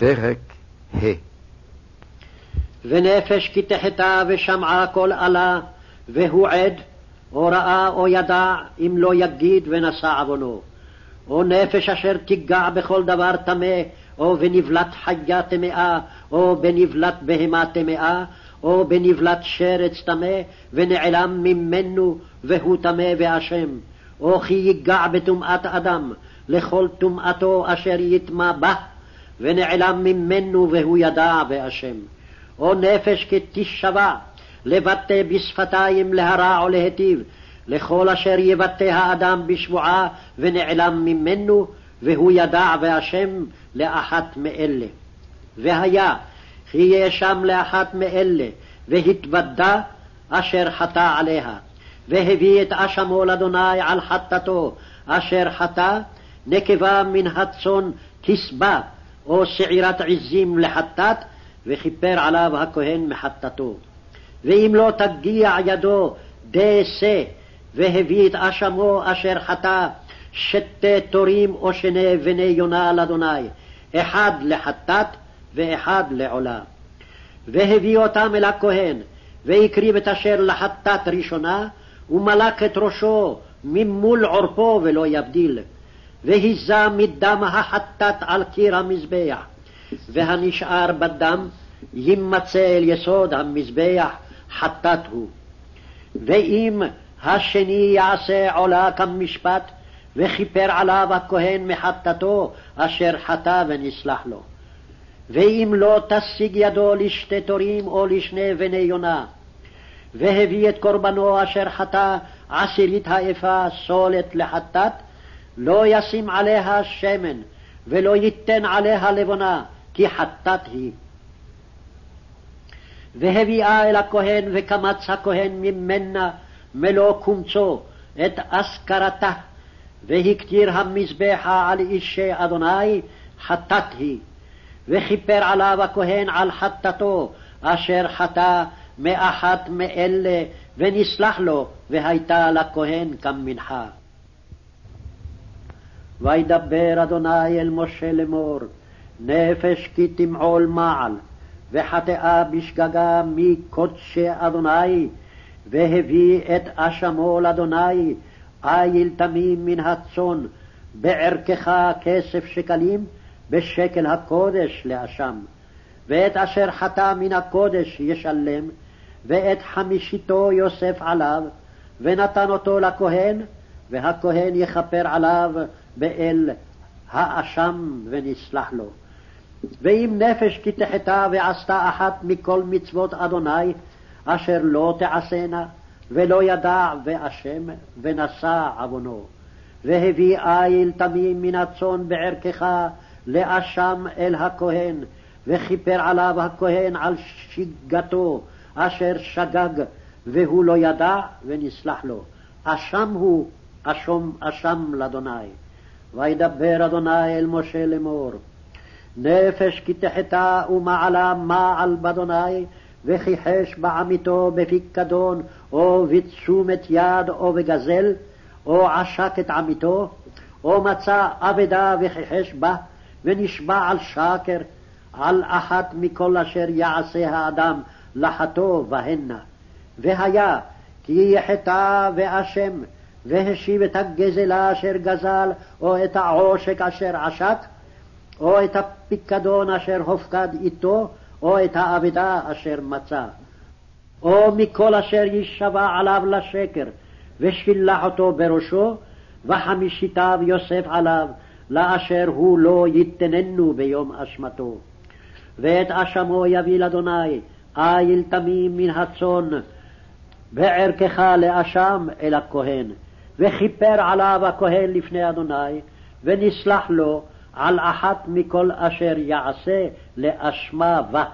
פרק ה' ונפש כי תחתה ושמעה כל אלה, והוא עד, או ראה או ידע, אם לא יגיד ונשא עוונו. או נפש אשר תיגע בכל דבר טמא, או בנבלת חיה טמאה, או בנבלת בהמה טמאה, או בנבלת שרץ טמא, ונעלם ממנו, והוא טמא ואשם. או כי ייגע בטומאת אדם, לכל טומאתו אשר יטמע בה, ונעלם ממנו והוא ידע ואשם. או נפש כתשבע, לבטא בשפתיים להרע או להיטיב, לכל אשר יבטא האדם בשבועה ונעלם ממנו, והוא ידע ואשם לאחת מאלה. והיה כי יהיה שם לאחת מאלה, והתוודה אשר חטא עליה, והביא את אשמו לאדוני על חטאתו, אשר חטא, נקבה מן הצאן תסבע, או שעירת עזים לחטאת, וכיפר עליו הכהן מחטאתו. ואם לא תגיע ידו די שא, והביא את אשמו אשר חטא, שתי תורים או שני בני יונה לאדוני, אחד לחטאת ואחד לעולה. והביא אותם אל הכהן, והקריב את אשר לחטאת ראשונה, ומלק את ראשו ממול עורפו ולא יבדיל. והיזה מדם החטאת על קיר המזבח, והנשאר בדם יימצא אל יסוד המזבח, חטאת הוא. ואם השני יעשה עולה כמשפט, וכיפר עליו הכהן מחטאתו אשר חטא ונסלח לו. ואם לא תשיג ידו לשתי תורים או לשני בני יונה, והביא את קורבנו אשר חטא עשירית האפה סולת לחטאת, לא ישים עליה שמן, ולא ייתן עליה לבונה, כי חטאת היא. והביאה אל הכהן, וקמץ הכהן ממנה מלוא קומצו, את אזכרתה, והקטיר המזבחה על אישי אדוני, חטאת היא. וכיפר עליו הכהן על חטאתו, אשר חטא מאחת מאלה, ונסלח לו, והייתה לכהן כמנחה. וידבר אדוני אל משה לאמור, נפש כי תמעול מעל, וחטאה בשגגה מקודשי אדוני, והביא את אשמו לאדוני, איל תמים מן הצאן, בערכך כסף שקלים, בשקל הקודש לאשם. ואת אשר חטא מן הקודש ישלם, ואת חמישיתו יוסף עליו, ונתן אותו לכהן, והכהן יכפר עליו באל האשם ונסלח לו. ואם נפש כי תחטא ועשתה אחת מכל מצוות אדוני, אשר לא תעשינה, ולא ידע ואשם, ונשא עוונו. והביא איל תמים מן הצאן בערכך לאשם אל הכהן, וכיפר עליו הכהן על שגתו, אשר שגג, והוא לא ידע, ונסלח לו. אשם הוא, אשום אשם לאדוני. וידבר אדוני אל משה לאמור, נפש כי תחתה ומעלה מעל באדוני, וכיחש בעמיתו בפיקדון, או בתשומת יד, או בגזל, או עשק את עמיתו, או מצא אבדה וכיחש בה, ונשבע על שקר, על אחת מכל אשר יעשה האדם לחטוא בהנה. והיה כי יחטא ואשם, והשיב את הגזלה אשר גזל, או את העושק אשר עשק, או את הפיקדון אשר הופקד איתו, או את האבדה אשר מצא. או מכל אשר יישבע עליו לשקר, ושילח אותו בראשו, וחמישיתיו יוסף עליו, לאשר הוא לא יתננו ביום אשמתו. ואת אשמו יביא לאדוני, איל תמים מן הצאן, בערכך לאשם אל הכהן. וכיפר עליו הכהן לפני אדוני, ונסלח לו על אחת מכל אשר יעשה לאשמה בה.